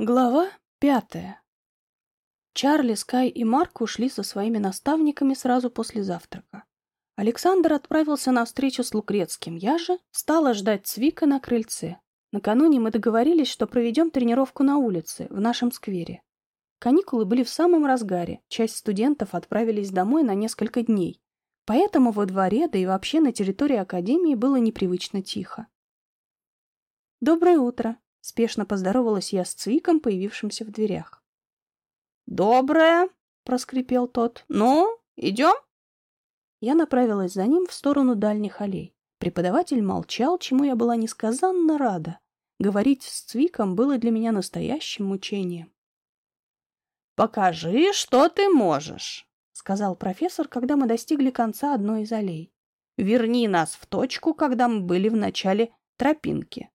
Глава пятая. Чарли, Скай и Марк ушли со своими наставниками сразу после завтрака. Александр отправился на встречу с Лукрецким. Я же стала ждать Цвика на крыльце. Накануне мы договорились, что проведем тренировку на улице, в нашем сквере. Каникулы были в самом разгаре, часть студентов отправились домой на несколько дней. Поэтому во дворе, да и вообще на территории Академии было непривычно тихо. «Доброе утро!» Спешно поздоровалась я с Цвиком, появившимся в дверях. «Доброе!» — проскрипел тот. «Ну, идем?» Я направилась за ним в сторону дальних аллей. Преподаватель молчал, чему я была несказанно рада. Говорить с Цвиком было для меня настоящим мучением. «Покажи, что ты можешь», — сказал профессор, когда мы достигли конца одной из аллей. «Верни нас в точку, когда мы были в начале тропинки».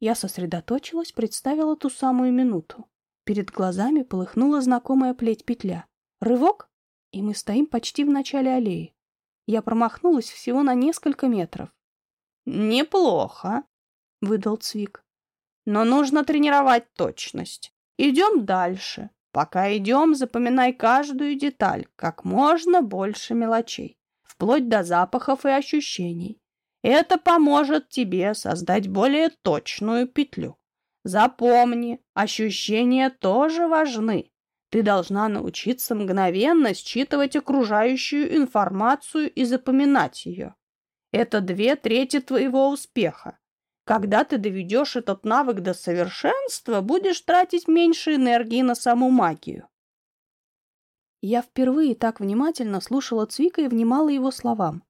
Я сосредоточилась, представила ту самую минуту. Перед глазами полыхнула знакомая плеть-петля. Рывок, и мы стоим почти в начале аллеи. Я промахнулась всего на несколько метров. «Неплохо», — выдал Цвик. «Но нужно тренировать точность. Идем дальше. Пока идем, запоминай каждую деталь, как можно больше мелочей, вплоть до запахов и ощущений. Это поможет тебе создать более точную петлю. Запомни, ощущения тоже важны. Ты должна научиться мгновенно считывать окружающую информацию и запоминать ее. Это две трети твоего успеха. Когда ты доведешь этот навык до совершенства, будешь тратить меньше энергии на саму магию. Я впервые так внимательно слушала Цвика и внимала его словам.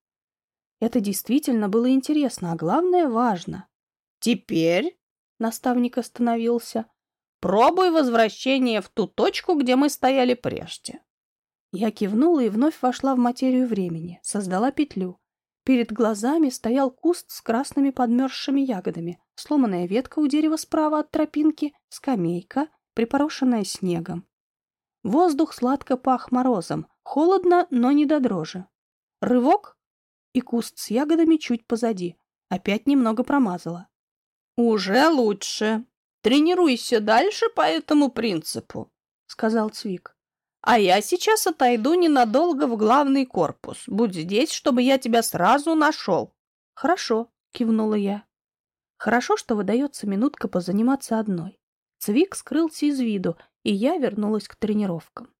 Это действительно было интересно, а главное важно. Теперь, наставник остановился, пробуй возвращение в ту точку, где мы стояли прежде. Я кивнула и вновь вошла в материю времени, создала петлю. Перед глазами стоял куст с красными подмерзшими ягодами, сломанная ветка у дерева справа от тропинки, скамейка, припорошенная снегом. Воздух сладко пах морозом, холодно, но не до дрожи. Рывок, и куст с ягодами чуть позади. Опять немного промазала. «Уже лучше. Тренируйся дальше по этому принципу», — сказал Цвик. «А я сейчас отойду ненадолго в главный корпус. Будь здесь, чтобы я тебя сразу нашел». «Хорошо», — кивнула я. «Хорошо, что выдается минутка позаниматься одной». Цвик скрылся из виду, и я вернулась к тренировкам.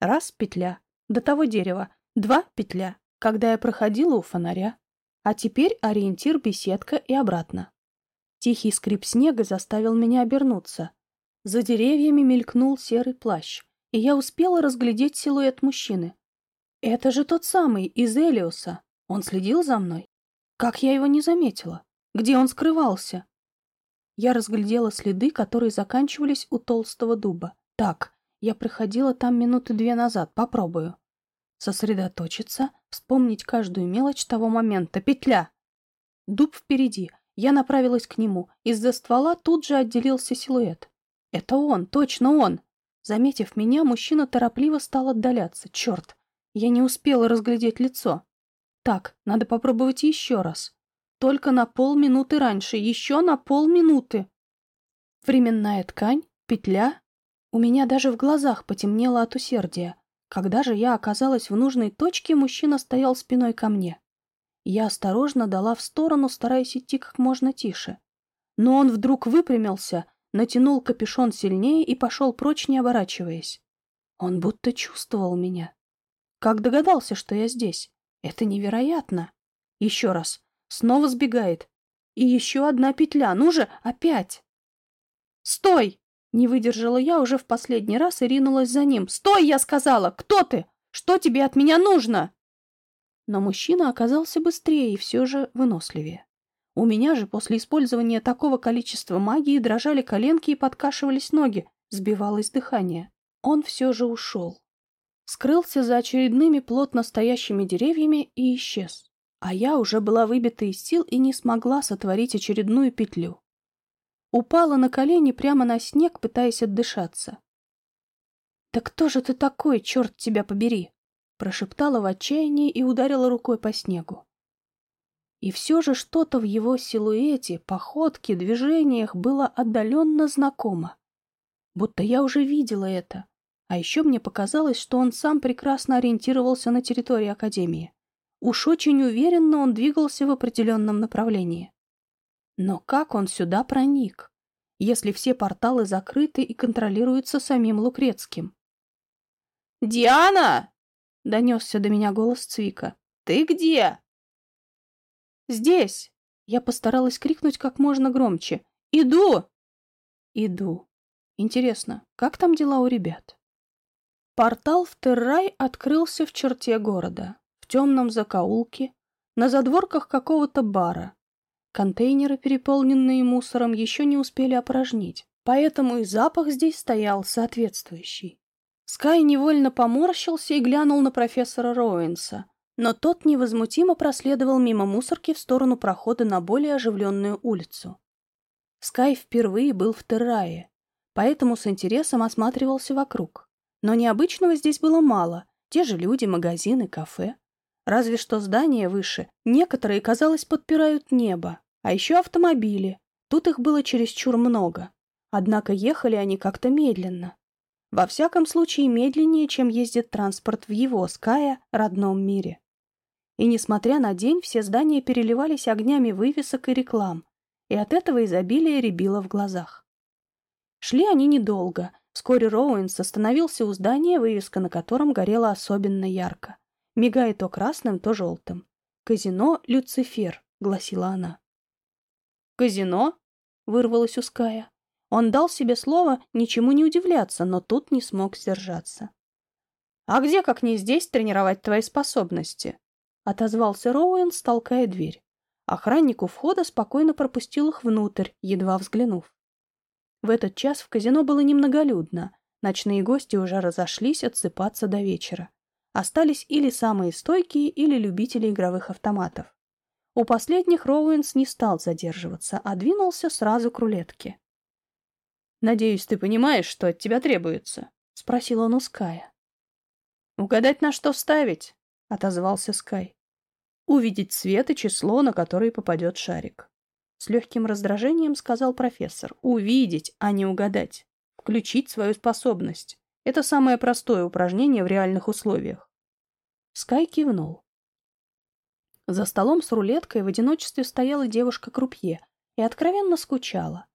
Раз — петля. До того дерева. Два — петля когда я проходила у фонаря. А теперь ориентир беседка и обратно. Тихий скрип снега заставил меня обернуться. За деревьями мелькнул серый плащ, и я успела разглядеть силуэт мужчины. Это же тот самый, из Элиуса. Он следил за мной. Как я его не заметила? Где он скрывался? Я разглядела следы, которые заканчивались у толстого дуба. Так, я проходила там минуты две назад, попробую. Сосредоточиться, вспомнить каждую мелочь того момента. Петля! Дуб впереди. Я направилась к нему. Из-за ствола тут же отделился силуэт. Это он, точно он. Заметив меня, мужчина торопливо стал отдаляться. Черт, я не успела разглядеть лицо. Так, надо попробовать еще раз. Только на полминуты раньше, еще на полминуты. Временная ткань, петля. У меня даже в глазах потемнело от усердия. Когда же я оказалась в нужной точке, мужчина стоял спиной ко мне. Я осторожно дала в сторону, стараясь идти как можно тише. Но он вдруг выпрямился, натянул капюшон сильнее и пошел прочь, не оборачиваясь. Он будто чувствовал меня. Как догадался, что я здесь? Это невероятно. Еще раз. Снова сбегает. И еще одна петля. Ну же, опять. «Стой!» Не выдержала я уже в последний раз и ринулась за ним. «Стой!» — я сказала! «Кто ты? Что тебе от меня нужно?» Но мужчина оказался быстрее и все же выносливее. У меня же после использования такого количества магии дрожали коленки и подкашивались ноги, сбивалось дыхание. Он все же ушел. Скрылся за очередными плотно стоящими деревьями и исчез. А я уже была выбита из сил и не смогла сотворить очередную петлю. Упала на колени прямо на снег, пытаясь отдышаться. «Да кто же ты такой, черт тебя побери!» Прошептала в отчаянии и ударила рукой по снегу. И все же что-то в его силуэте, походке, движениях было отдаленно знакомо. Будто я уже видела это. А еще мне показалось, что он сам прекрасно ориентировался на территории Академии. Уж очень уверенно он двигался в определенном направлении. Но как он сюда проник, если все порталы закрыты и контролируются самим Лукрецким? «Диана!» — донесся до меня голос Цвика. «Ты где?» «Здесь!» — я постаралась крикнуть как можно громче. «Иду!» «Иду. Интересно, как там дела у ребят?» Портал в Террай открылся в черте города, в темном закоулке, на задворках какого-то бара. Контейнеры, переполненные мусором, еще не успели опорожнить, поэтому и запах здесь стоял соответствующий. Скай невольно поморщился и глянул на профессора Роуэнса, но тот невозмутимо проследовал мимо мусорки в сторону прохода на более оживленную улицу. Скай впервые был в Террае, поэтому с интересом осматривался вокруг. Но необычного здесь было мало, те же люди, магазины, кафе. Разве что здания выше, некоторые, казалось, подпирают небо, а еще автомобили, тут их было чересчур много. Однако ехали они как-то медленно, во всяком случае, медленнее, чем ездит транспорт в его, Ская, родном мире. И несмотря на день, все здания переливались огнями вывесок и реклам, и от этого изобилие рябило в глазах. Шли они недолго. Вскоре Роуэнс остановился у здания, вывеска на котором горела особенно ярко, мигая то красным, то желтым. «Казино Люцифер», — гласила она. «Казино?» — вырвалось у Ская. Он дал себе слово ничему не удивляться, но тут не смог сдержаться. «А где, как не здесь, тренировать твои способности?» — отозвался Роуэн, толкая дверь. Охранник у входа спокойно пропустил их внутрь, едва взглянув. В этот час в казино было немноголюдно, ночные гости уже разошлись отсыпаться до вечера. Остались или самые стойкие, или любители игровых автоматов. У последних Роуэнс не стал задерживаться, а двинулся сразу к рулетке. «Надеюсь, ты понимаешь, что от тебя требуется?» — спросил он у Ская. «Угадать, на что вставить?» — отозвался Скай. «Увидеть цвет и число, на которое попадет шарик». С легким раздражением сказал профессор. «Увидеть, а не угадать. Включить свою способность. Это самое простое упражнение в реальных условиях». Скай кивнул. За столом с рулеткой в одиночестве стояла девушка-крупье и откровенно скучала.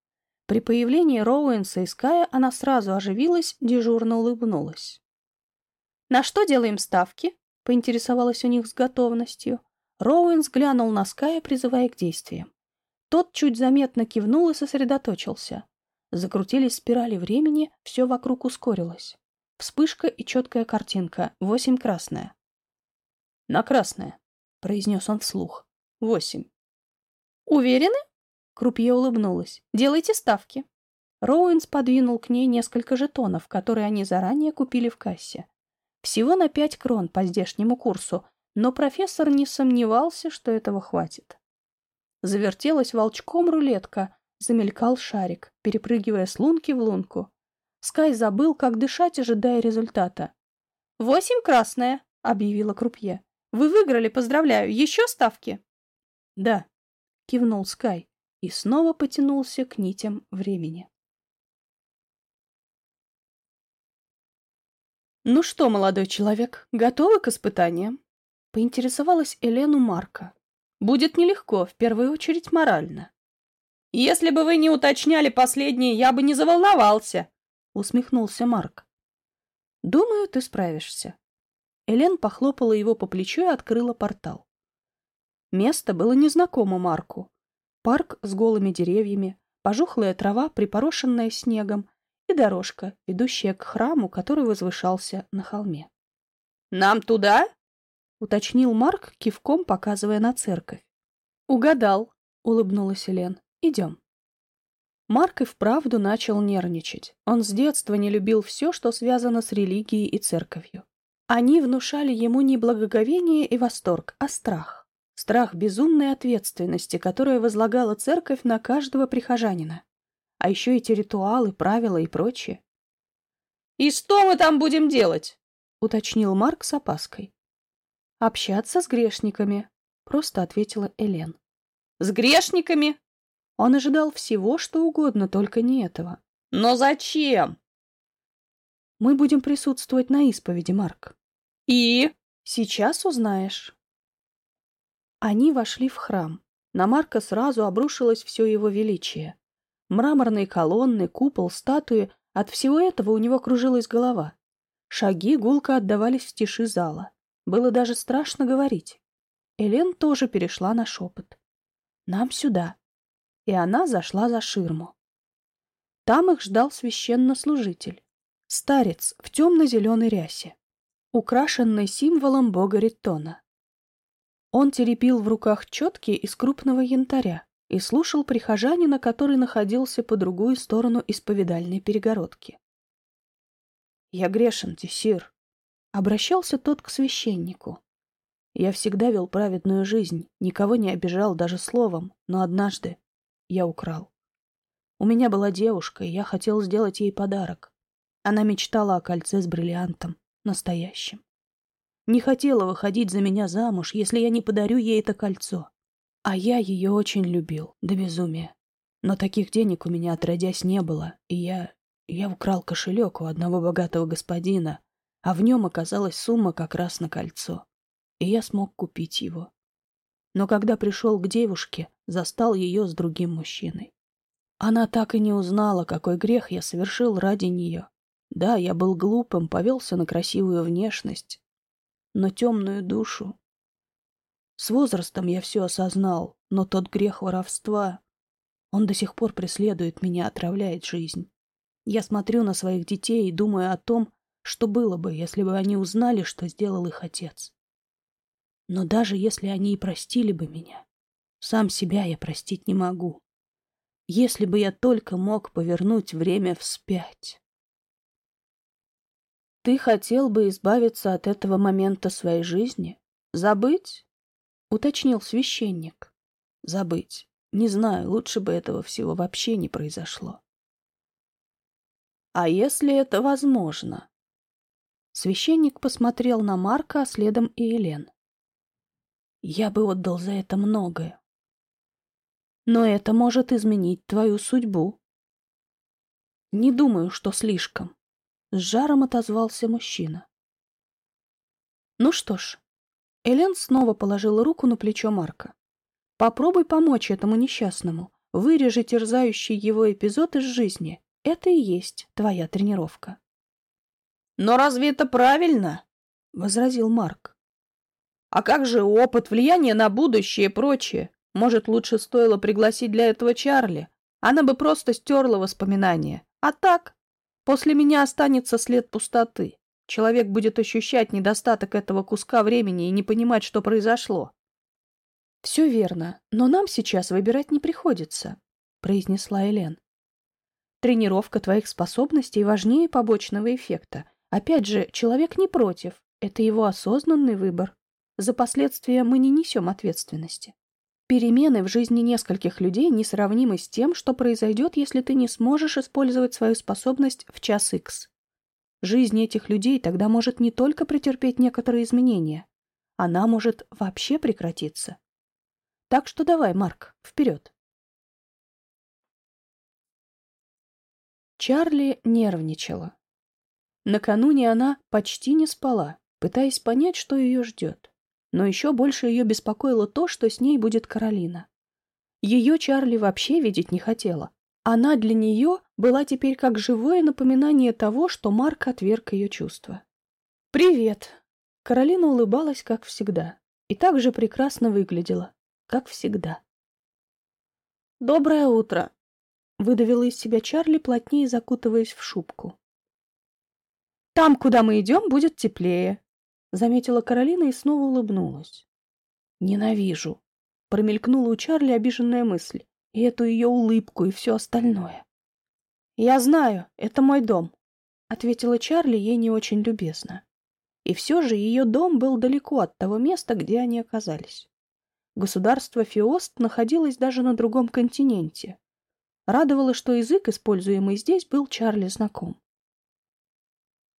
При появлении Роуэнса и Ская она сразу оживилась, дежурно улыбнулась. «На что делаем ставки?» — поинтересовалась у них с готовностью. Роуэнс глянул на Ская, призывая к действиям. Тот чуть заметно кивнул и сосредоточился. Закрутились спирали времени, все вокруг ускорилось. Вспышка и четкая картинка, восемь красная. «На красное», — произнес он вслух. «Восемь». «Уверены?» Крупье улыбнулась. «Делайте ставки». Роуэнс подвинул к ней несколько жетонов, которые они заранее купили в кассе. Всего на пять крон по здешнему курсу, но профессор не сомневался, что этого хватит. Завертелась волчком рулетка, замелькал шарик, перепрыгивая с лунки в лунку. Скай забыл, как дышать, ожидая результата. «Восемь красная», — объявила Крупье. «Вы выиграли, поздравляю. Еще ставки?» «Да», — кивнул Скай и снова потянулся к нитям времени. «Ну что, молодой человек, готовы к испытаниям?» — поинтересовалась Элену Марка. «Будет нелегко, в первую очередь морально». «Если бы вы не уточняли последнее, я бы не заволновался», — усмехнулся Марк. «Думаю, ты справишься». Элен похлопала его по плечу и открыла портал. Место было незнакомо Марку, Парк с голыми деревьями, пожухлая трава, припорошенная снегом, и дорожка, ведущая к храму, который возвышался на холме. «Нам туда?» — уточнил Марк, кивком показывая на церковь. «Угадал», — улыбнулась Элен. «Идем». Марк и вправду начал нервничать. Он с детства не любил все, что связано с религией и церковью. Они внушали ему не благоговение и восторг, а страх. Страх безумной ответственности, которая возлагала церковь на каждого прихожанина. А еще эти ритуалы, правила и прочее. «И что мы там будем делать?» — уточнил Марк с опаской. «Общаться с грешниками», — просто ответила Элен. «С грешниками?» Он ожидал всего, что угодно, только не этого. «Но зачем?» Мы будем присутствовать на исповеди, Марк. И? Сейчас узнаешь. Они вошли в храм. На Марка сразу обрушилось все его величие. Мраморные колонны, купол, статуи — от всего этого у него кружилась голова. Шаги гулко отдавались в тиши зала. Было даже страшно говорить. Элен тоже перешла на шепот. «Нам сюда». И она зашла за ширму. Там их ждал священнослужитель. Старец в темно-зеленой рясе, украшенный символом бога Риттона. Он теребил в руках четки из крупного янтаря и слушал прихожанина, который находился по другую сторону исповедальной перегородки. «Я грешен, Тесир», — обращался тот к священнику. «Я всегда вел праведную жизнь, никого не обижал даже словом, но однажды я украл. У меня была девушка, и я хотел сделать ей подарок. Она мечтала о кольце с бриллиантом, настоящим. Не хотела выходить за меня замуж, если я не подарю ей это кольцо. А я ее очень любил, до безумия. Но таких денег у меня отродясь не было, и я я украл кошелек у одного богатого господина, а в нем оказалась сумма как раз на кольцо. И я смог купить его. Но когда пришел к девушке, застал ее с другим мужчиной. Она так и не узнала, какой грех я совершил ради нее. Да, я был глупым, повелся на красивую внешность, но темную душу. С возрастом я все осознал, но тот грех воровства, он до сих пор преследует меня, отравляет жизнь. Я смотрю на своих детей и думаю о том, что было бы, если бы они узнали, что сделал их отец. Но даже если они и простили бы меня, сам себя я простить не могу. Если бы я только мог повернуть время вспять. Ты хотел бы избавиться от этого момента своей жизни? Забыть? Уточнил священник. Забыть. Не знаю, лучше бы этого всего вообще не произошло. А если это возможно? Священник посмотрел на Марка, а следом и Елен. Я бы отдал за это многое. Но это может изменить твою судьбу. Не думаю, что слишком. С жаром отозвался мужчина. Ну что ж, Элен снова положила руку на плечо Марка. Попробуй помочь этому несчастному. Вырежи терзающий его эпизод из жизни. Это и есть твоя тренировка. Но разве это правильно? возразил Марк. А как же опыт, влияние на будущее и прочее? Может, лучше стоило пригласить для этого Чарли? Она бы просто стерла воспоминания. А так, после меня останется след пустоты. Человек будет ощущать недостаток этого куска времени и не понимать, что произошло. «Все верно, но нам сейчас выбирать не приходится», — произнесла Элен. Тренировка твоих способностей важнее побочного эффекта. Опять же, человек не против. Это его осознанный выбор. За последствия мы не несем ответственности. Перемены в жизни нескольких людей несравнимы с тем, что произойдет, если ты не сможешь использовать свою способность в час X. Жизнь этих людей тогда может не только претерпеть некоторые изменения, она может вообще прекратиться. Так что давай, Марк, вперед. Чарли нервничала. Накануне она почти не спала, пытаясь понять, что ее ждет. Но еще больше ее беспокоило то, что с ней будет Каролина. Ее Чарли вообще видеть не хотела. Она для нее была теперь как живое напоминание того, что Марк отверг ее чувства. «Привет!» Каролина улыбалась, как всегда, и так же прекрасно выглядела, как всегда. «Доброе утро!» Выдавила из себя Чарли, плотнее закутываясь в шубку. «Там, куда мы идем, будет теплее», — заметила Каролина и снова улыбнулась. «Ненавижу», — промелькнула у Чарли обиженная мысль, и эту ее улыбку, и все остальное. «Я знаю, это мой дом», — ответила Чарли ей не очень любезно. И все же ее дом был далеко от того места, где они оказались. Государство Фиост находилось даже на другом континенте, Радовало, что язык, используемый здесь, был Чарли знаком.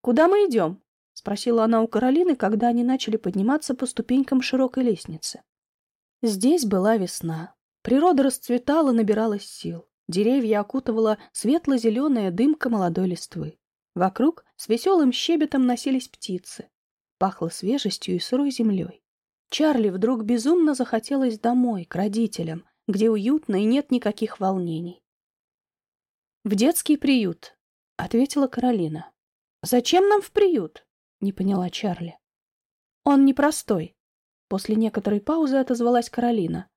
«Куда мы идем?» — спросила она у Каролины, когда они начали подниматься по ступенькам широкой лестницы. Здесь была весна. Природа расцветала, набиралась сил. Деревья окутывала светло-зеленая дымка молодой листвы. Вокруг с веселым щебетом носились птицы. Пахло свежестью и сырой землей. Чарли вдруг безумно захотелось домой, к родителям, где уютно и нет никаких волнений. «В детский приют», — ответила Каролина. «Зачем нам в приют?» — не поняла Чарли. «Он непростой», — после некоторой паузы отозвалась Каролина.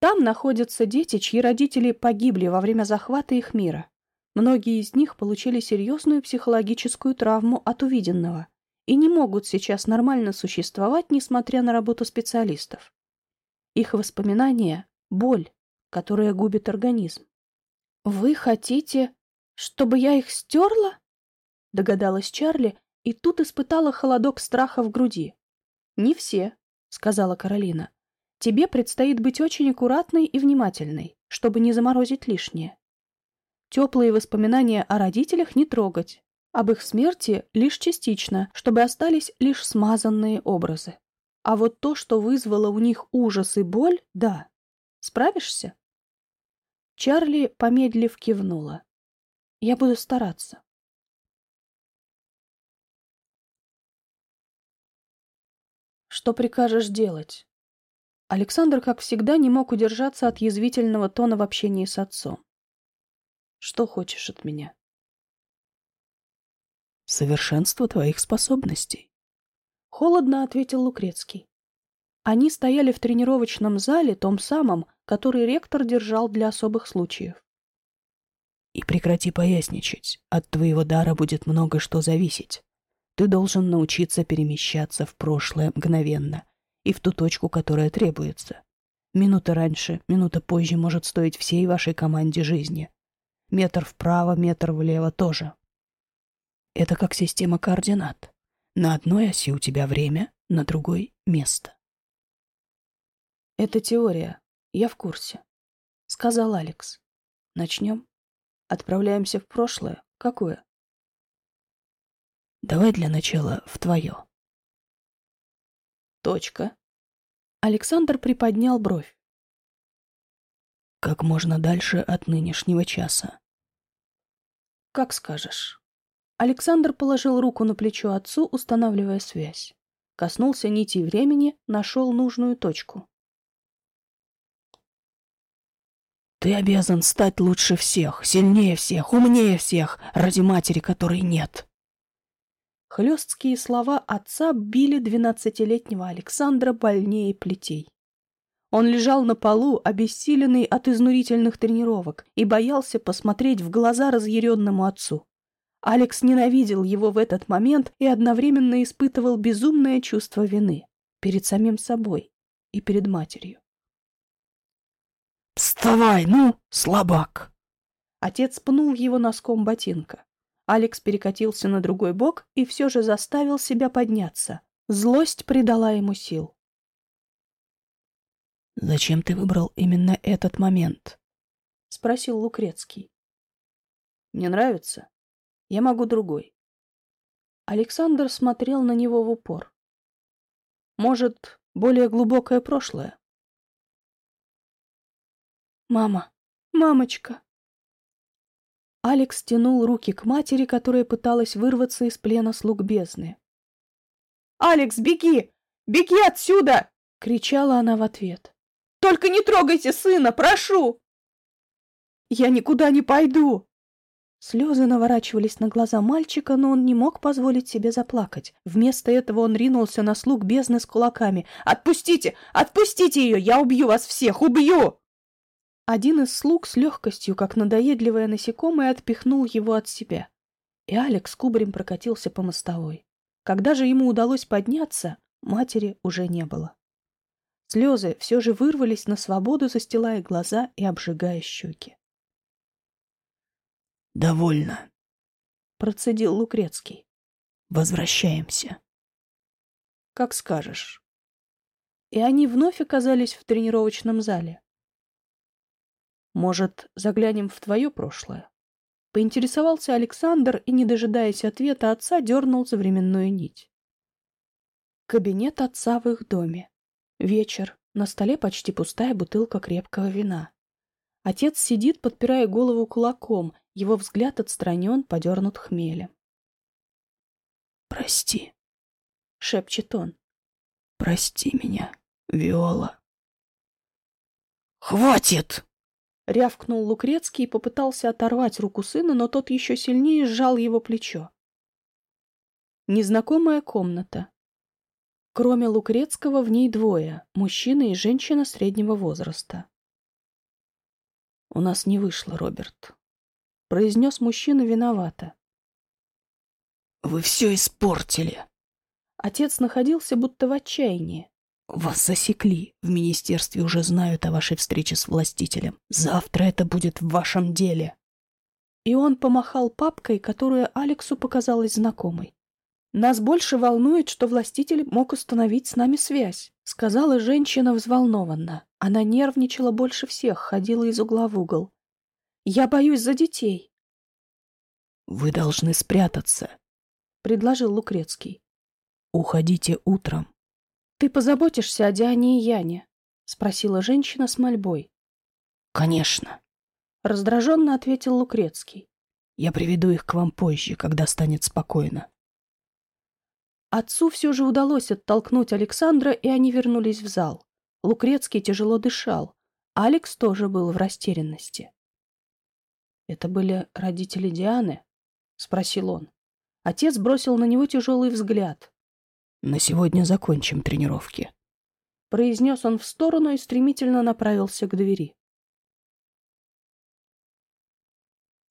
«Там находятся дети, чьи родители погибли во время захвата их мира. Многие из них получили серьезную психологическую травму от увиденного и не могут сейчас нормально существовать, несмотря на работу специалистов. Их воспоминания — боль, которая губит организм. «Вы хотите, чтобы я их стерла?» — догадалась Чарли, и тут испытала холодок страха в груди. «Не все», — сказала Каролина. «Тебе предстоит быть очень аккуратной и внимательной, чтобы не заморозить лишнее. Теплые воспоминания о родителях не трогать, об их смерти лишь частично, чтобы остались лишь смазанные образы. А вот то, что вызвало у них ужас и боль, да. Справишься? Чарли, помедлив, кивнула. Я буду стараться. Что прикажешь делать? Александр, как всегда, не мог удержаться от язвительного тона в общении с отцом. Что хочешь от меня? совершенство твоих способностей. Холодно ответил Лукрецкий. Они стояли в тренировочном зале, том самом, который ректор держал для особых случаев. И прекрати поясничать. От твоего дара будет много что зависеть. Ты должен научиться перемещаться в прошлое мгновенно и в ту точку, которая требуется. Минута раньше, минута позже может стоить всей вашей команде жизни. Метр вправо, метр влево тоже. Это как система координат. На одной оси у тебя время, на другой — место. Это теория. Я в курсе. Сказал Алекс. Начнем? Отправляемся в прошлое? Какое? Давай для начала в твое. Точка. Александр приподнял бровь. Как можно дальше от нынешнего часа. Как скажешь. Александр положил руку на плечо отцу, устанавливая связь. Коснулся нити времени, нашел нужную точку. Ты обязан стать лучше всех, сильнее всех, умнее всех, ради матери, которой нет. Хлесткие слова отца били двенадцатилетнего Александра больнее плетей. Он лежал на полу, обессиленный от изнурительных тренировок, и боялся посмотреть в глаза разъяренному отцу. Алекс ненавидел его в этот момент и одновременно испытывал безумное чувство вины перед самим собой и перед матерью. «Вставай, ну, слабак!» Отец пнул его носком ботинка. Алекс перекатился на другой бок и все же заставил себя подняться. Злость придала ему сил. «Зачем ты выбрал именно этот момент?» — спросил Лукрецкий. «Мне нравится», я могу другой. Александр смотрел на него в упор. Может, более глубокое прошлое? Мама, мамочка. Алекс тянул руки к матери, которая пыталась вырваться из плена слуг бездны. «Алекс, беги! Беги отсюда!» — кричала она в ответ. «Только не трогайте сына, прошу!» «Я никуда не пойду!» Слезы наворачивались на глаза мальчика, но он не мог позволить себе заплакать. Вместо этого он ринулся на слуг бездны с кулаками. «Отпустите! Отпустите ее! Я убью вас всех! Убью!» Один из слуг с легкостью, как надоедливое насекомое, отпихнул его от себя. И Алекс кубарем прокатился по мостовой. Когда же ему удалось подняться, матери уже не было. Слезы все же вырвались на свободу, застилая глаза и обжигая щеки. «Довольно», — процедил Лукрецкий. «Возвращаемся». «Как скажешь». И они вновь оказались в тренировочном зале. «Может, заглянем в твое прошлое?» Поинтересовался Александр и, не дожидаясь ответа отца, дернул за временную нить. Кабинет отца в их доме. Вечер. На столе почти пустая бутылка крепкого вина. Отец сидит, подпирая голову кулаком, его взгляд отстранен, подернут хмелем. «Прости», — шепчет он. «Прости меня, Виола». «Хватит!» — рявкнул Лукрецкий и попытался оторвать руку сына, но тот еще сильнее сжал его плечо. Незнакомая комната. Кроме Лукрецкого в ней двое — мужчина и женщина среднего возраста. «У нас не вышло, Роберт», — произнес мужчина виновато. «Вы все испортили!» Отец находился будто в отчаянии. «Вас засекли. В министерстве уже знают о вашей встрече с властителем. Завтра это будет в вашем деле». И он помахал папкой, которая Алексу показалась знакомой. «Нас больше волнует, что властитель мог установить с нами связь», — сказала женщина взволнованно. Она нервничала больше всех, ходила из угла в угол. «Я боюсь за детей». «Вы должны спрятаться», — предложил Лукрецкий. «Уходите утром». «Ты позаботишься о Диане и Яне?» — спросила женщина с мольбой. «Конечно», — раздраженно ответил Лукрецкий. «Я приведу их к вам позже, когда станет спокойно». Отцу все же удалось оттолкнуть Александра, и они вернулись в зал. Лукрецкий тяжело дышал. Алекс тоже был в растерянности. «Это были родители Дианы?» — спросил он. Отец бросил на него тяжелый взгляд. «На сегодня закончим тренировки», — произнес он в сторону и стремительно направился к двери.